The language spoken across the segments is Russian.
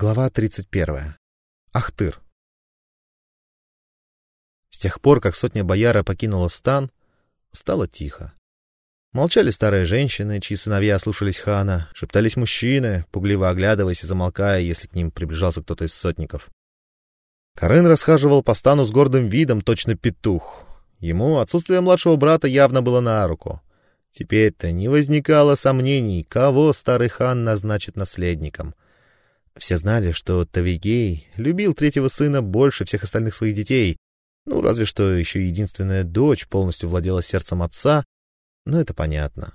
Глава 31. Ахтыр. С тех пор, как сотня бояра покинула стан, стало тихо. Молчали старые женщины, чьи сыновья слушались хана, шептались мужчины, пугливо оглядываясь и замолкая, если к ним приближался кто-то из сотников. Карын расхаживал по стану с гордым видом, точно петух. Ему отсутствие младшего брата явно было на руку. Теперь-то не возникало сомнений, кого старый хан назначит наследником — все знали, что Тавигей любил третьего сына больше всех остальных своих детей, ну, разве что еще единственная дочь полностью владела сердцем отца, но это понятно.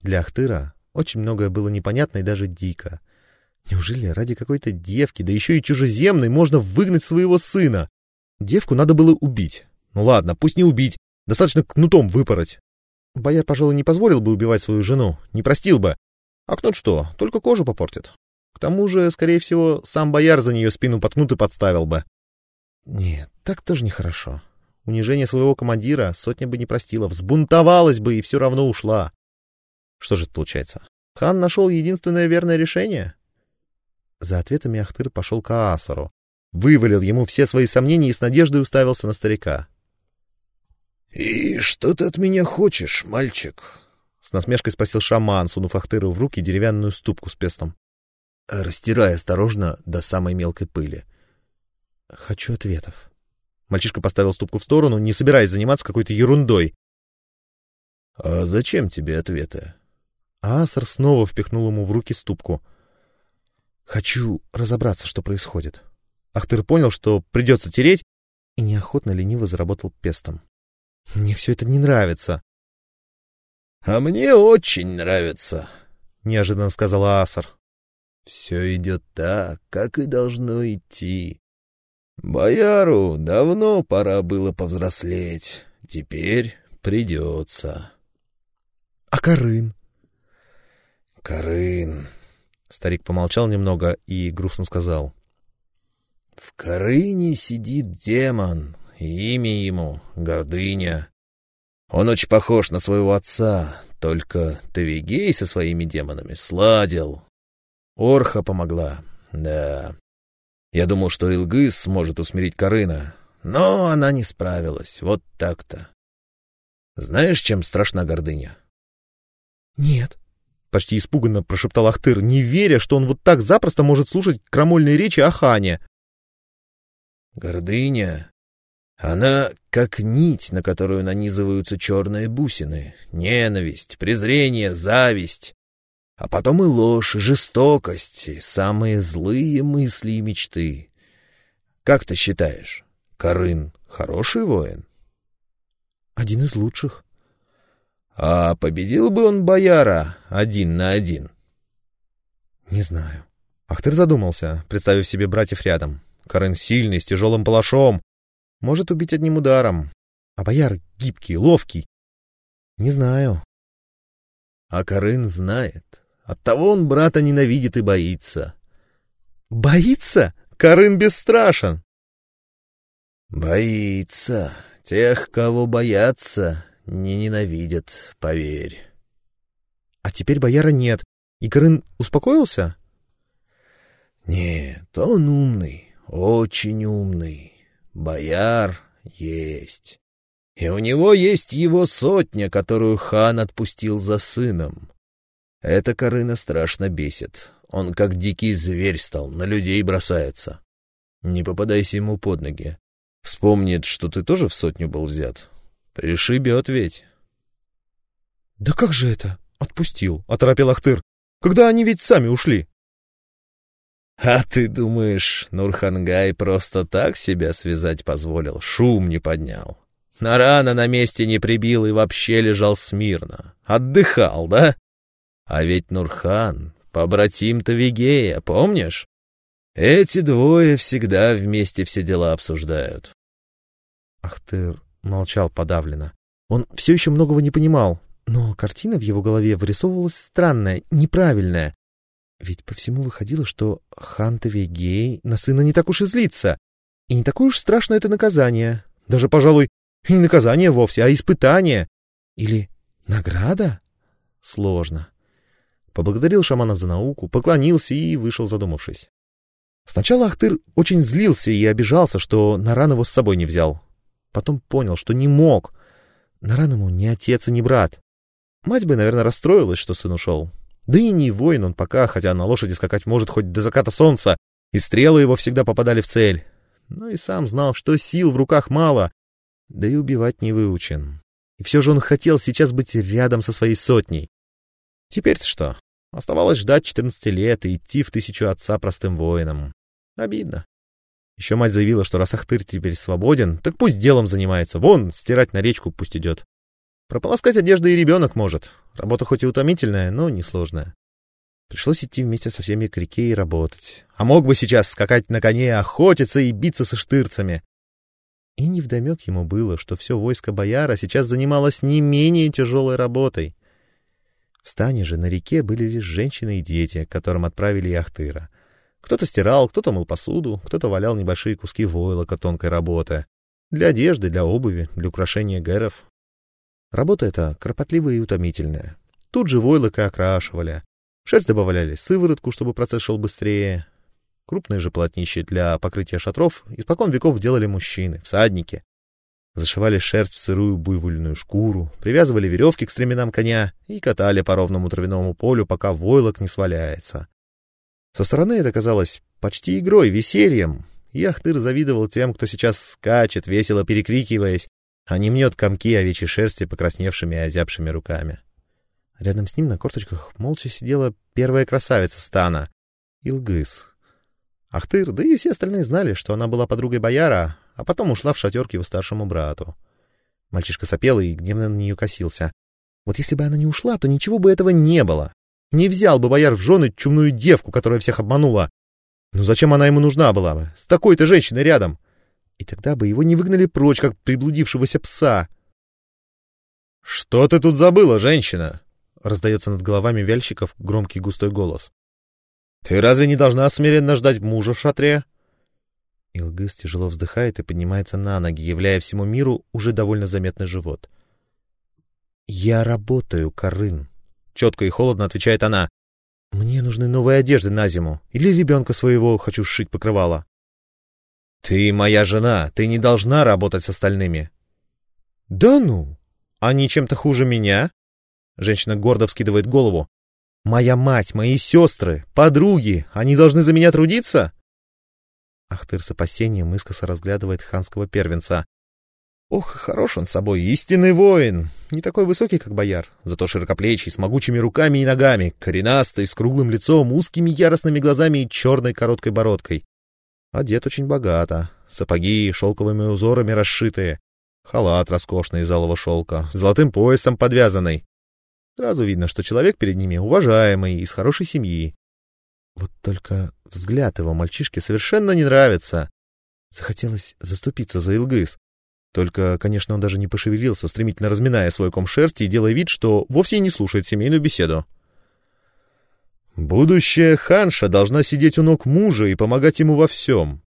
Для Ахтыра очень многое было непонятно и даже дико. Неужели ради какой-то девки, да еще и чужеземной, можно выгнать своего сына? Девку надо было убить. Ну ладно, пусть не убить, достаточно кнутом выпороть. Бояр, пожалуй, не позволил бы убивать свою жену, не простил бы. А кнут что, только кожу попортит. К тому же, скорее всего, сам бояр за нее спину подкнут и подставил бы. Нет, так тоже нехорошо. Унижение своего командира сотня бы не простила, взбунтовалась бы и все равно ушла. Что же это получается? Хан нашел единственное верное решение? За ответами Ахтыр пошел к Аасару, вывалил ему все свои сомнения и с надеждой уставился на старика. — И что ты от меня хочешь, мальчик? — с насмешкой спросил шаман, сунув Ахтыру в руки деревянную ступку с пестом растирая осторожно до самой мелкой пыли. «Хочу ответов». Мальчишка поставил ступку в сторону, не собираясь заниматься какой-то ерундой. «А зачем тебе ответы?» Асар снова впихнул ему в руки ступку. «Хочу разобраться, что происходит». Ахтыр понял, что придется тереть, и неохотно лениво заработал пестом. «Мне все это не нравится». «А мне очень нравится», — неожиданно сказала Асар. Все идет так, как и должно идти. Бояру давно пора было повзрослеть. Теперь придется. — А Карын? — Карын... Старик помолчал немного и грустно сказал. — В Карыне сидит демон, имя ему — Гордыня. Он очень похож на своего отца, только Тавигей со своими демонами сладил, Орха помогла, да. Я думал, что Илгыс сможет усмирить Карына, но она не справилась, вот так-то. Знаешь, чем страшна гордыня? — Нет, — почти испуганно прошептал Ахтыр, не веря, что он вот так запросто может слушать крамольные речи о хане. — Гордыня она как нить, на которую нанизываются черные бусины. Ненависть, презрение, зависть. А потом и ложь, жестокость, и самые злые мысли и мечты. Как ты считаешь, Карын хороший воин? Один из лучших. А победил бы он бояра один на один? Не знаю. Ахтыр задумался, представив себе братьев рядом. Карын сильный, с тяжелым палашом. Может убить одним ударом. А бояр гибкий, ловкий. Не знаю. А Карын знает. Оттого он брата ненавидит и боится. Боится? Карын бесстрашен. Боится. Тех, кого боятся, не ненавидят, поверь. А теперь бояра нет. И Карын успокоился? Нет, он умный, очень умный. Бояр есть. И у него есть его сотня, которую хан отпустил за сыном. Это Карына страшно бесит. Он как дикий зверь стал, на людей бросается. Не попадайся ему под ноги. Вспомнит, что ты тоже в сотню был взят. Пришибет ведь. — Да как же это? Отпустил, — оторопел Ахтыр. — Когда они ведь сами ушли. — А ты думаешь, Нурхангай просто так себя связать позволил, шум не поднял? На рана на месте не прибил и вообще лежал смирно. Отдыхал, да? А ведь Нурхан — побратим Тавигея, помнишь? Эти двое всегда вместе все дела обсуждают. Ахтыр молчал подавленно. Он все еще многого не понимал, но картина в его голове вырисовывалась странная, неправильная. Ведь по всему выходило, что хан Тавигей на сына не так уж и злится. И не такое уж страшное это наказание. Даже, пожалуй, не наказание вовсе, а испытание. Или награда? Сложно. Поблагодарил шамана за науку, поклонился и вышел задумавшись. Сначала Ахтыр очень злился и обижался, что Наран его с собой не взял. Потом понял, что не мог. Наран ему не отец и не брат. Мать бы, наверное, расстроилась, что сын ушел. Да и не воин он пока, хотя на лошади скакать может хоть до заката солнца, и стрелы его всегда попадали в цель. Но и сам знал, что сил в руках мало, да и убивать не выучен. И все же он хотел сейчас быть рядом со своей сотней. Теперь-то что? Оставалось ждать 14 лет и идти в тысячу отца простым воином. Обидно. Еще мать заявила, что раз Ахтыр теперь свободен, так пусть делом занимается. Вон, стирать на речку пусть идет. Прополоскать одежду и ребенок может. Работа хоть и утомительная, но несложная. Пришлось идти вместе со всеми к реке и работать. А мог бы сейчас скакать на коне, охотиться и биться со штырцами. И невдомек ему было, что все войско бояра сейчас занималось не менее тяжелой работой. В стане же на реке были лишь женщины и дети, которым отправили Яхтыра. Кто-то стирал, кто-то мыл посуду, кто-то валял небольшие куски войлока тонкой работы. Для одежды, для обуви, для украшения гэров. Работа эта кропотливая и утомительная. Тут же войлока окрашивали. В шерсть добавляли сыворотку, чтобы процесс шел быстрее. Крупные же полотнища для покрытия шатров испокон веков делали мужчины, всадники. Зашивали шерсть в сырую буйвольную шкуру, привязывали веревки к стременам коня и катали по ровному травяному полю, пока войлок не сваляется. Со стороны это казалось почти игрой, весельем. И Ахтыр завидовал тем, кто сейчас скачет, весело перекрикиваясь, а не мнет комки овечьей шерсти покрасневшими и озябшими руками. Рядом с ним на корточках молча сидела первая красавица стана — Илгыс. Ахтыр, да и все остальные знали, что она была подругой бояра, а потом ушла в шатер к его старшему брату. Мальчишка сопел и гневно на нее косился. Вот если бы она не ушла, то ничего бы этого не было. Не взял бы бояр в жены чумную девку, которая всех обманула. Ну зачем она ему нужна была бы? С такой-то женщиной рядом. И тогда бы его не выгнали прочь, как приблудившегося пса. — Что ты тут забыла, женщина? — раздается над головами вяльщиков громкий густой голос. — Ты разве не должна смиренно ждать мужа в шатре? Илгыс тяжело вздыхает и поднимается на ноги, являя всему миру уже довольно заметный живот. «Я работаю, Карын», — четко и холодно отвечает она. «Мне нужны новые одежды на зиму. Или ребенка своего хочу сшить покрывало». «Ты моя жена, ты не должна работать с остальными». «Да ну! Они чем-то хуже меня?» Женщина гордо вскидывает голову. «Моя мать, мои сестры, подруги, они должны за меня трудиться?» Ахтыр с опасением искоса разглядывает ханского первенца. Ох, хорош он собой, истинный воин. Не такой высокий, как бояр, зато широкоплечий, с могучими руками и ногами, коренастый, с круглым лицом, узкими яростными глазами и черной короткой бородкой. Одет очень богато. Сапоги шелковыми узорами расшитые. Халат роскошный из алого шелка, золотым поясом подвязанный. Сразу видно, что человек перед ними уважаемый, из хорошей семьи. Вот только взгляд его мальчишке совершенно не нравится. Захотелось заступиться за Илгыз. Только, конечно, он даже не пошевелился, стремительно разминая свой ком шерсти и делая вид, что вовсе не слушает семейную беседу. «Будущая ханша должна сидеть у ног мужа и помогать ему во всем».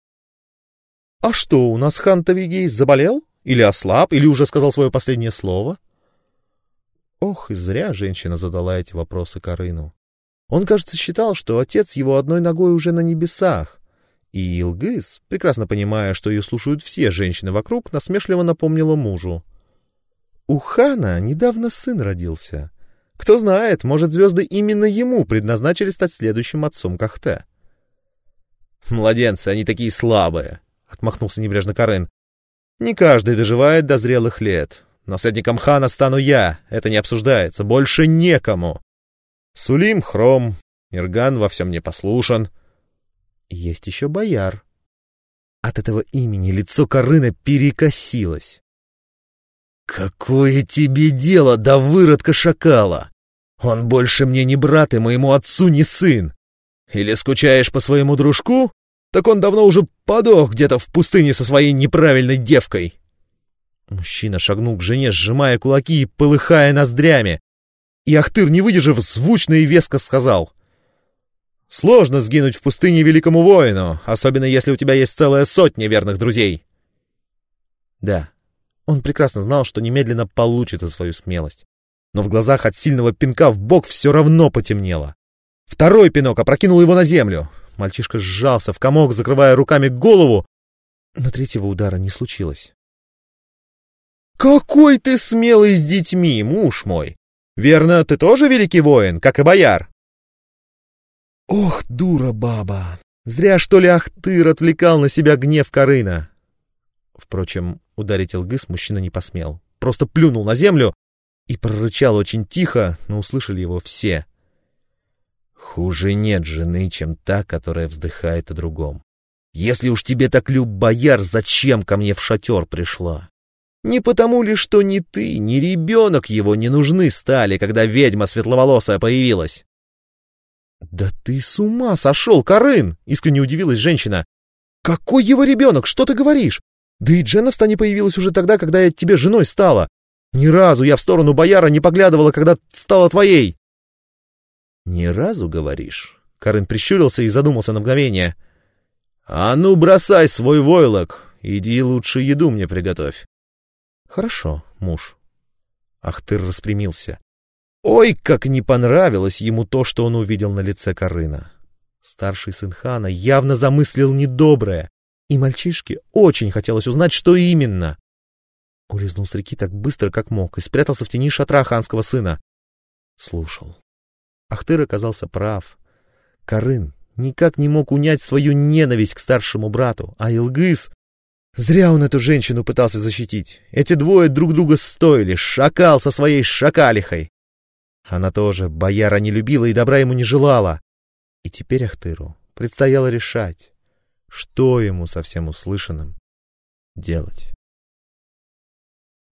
«А что, у нас хан Тавигей заболел? Или ослаб? Или уже сказал свое последнее слово?» Ох, и зря женщина задала эти вопросы Карыну. Он, кажется, считал, что отец его одной ногой уже на небесах. И Илгыз, прекрасно понимая, что ее слушают все женщины вокруг, насмешливо напомнила мужу. У хана недавно сын родился. Кто знает, может, звезды именно ему предназначили стать следующим отцом Кахте. «Младенцы, они такие слабые», — отмахнулся небрежно Карен. «Не каждый доживает до зрелых лет. Наследником хана стану я, это не обсуждается, больше некому. Сулим хром, Ирган во всем не послушан. Есть еще бояр. От этого имени лицо Корына перекосилось. «Какое тебе дело до выродка шакала? Он больше мне не брат и моему отцу не сын. Или скучаешь по своему дружку? Так он давно уже подох где-то в пустыне со своей неправильной девкой». Мужчина шагнул к жене, сжимая кулаки и полыхая ноздрями. И Ахтыр, не выдержав, звучно и веско сказал. «Сложно сгинуть в пустыне великому воину, особенно если у тебя есть целая сотня верных друзей». Да, он прекрасно знал, что немедленно получит свою смелость. Но в глазах от сильного пинка в бок все равно потемнело. Второй пинок опрокинул его на землю. Мальчишка сжался в комок, закрывая руками голову. Но третьего удара не случилось. «Какой ты смелый с детьми, муж мой! Верно, ты тоже великий воин, как и бояр?» «Ох, дура баба! Зря, что ли, Ахтыр отвлекал на себя гнев Карына!» Впрочем, ударить Илгыс мужчина не посмел. Просто плюнул на землю и прорычал очень тихо, но услышали его все. «Хуже нет жены, чем та, которая вздыхает о другом. Если уж тебе так люб бояр, зачем ко мне в шатер пришла? Не потому ли, что ни ты, ни ребенок его не нужны стали, когда ведьма светловолосая появилась?» «Да ты с ума сошел, Карын!» — искренне удивилась женщина. «Какой его ребенок? Что ты говоришь? Да и Дженнеста не появилась уже тогда, когда я тебе женой стала. Ни разу я в сторону бояра не поглядывала, когда стала твоей. Ни разу, говоришь? Карен прищурился и задумался на мгновение. А ну, бросай свой войлок. Иди лучше еду мне приготовь. Хорошо, муж. Ахтыр распрямился. Ой, как не понравилось ему то, что он увидел на лице Карына. Старший сын хана явно замыслил недоброе, и мальчишке очень хотелось узнать, что именно. Улизнул с реки так быстро, как мог, и спрятался в тени шатра ханского сына. Слушал. Ахтыр оказался прав. Карын никак не мог унять свою ненависть к старшему брату, а Илгыз... Зря он эту женщину пытался защитить. Эти двое друг друга стоили, шакал со своей шакалихой. Она тоже бояра не любила и добра ему не желала. И теперь Ахтыру предстояло решать, что ему со всем услышанным делать?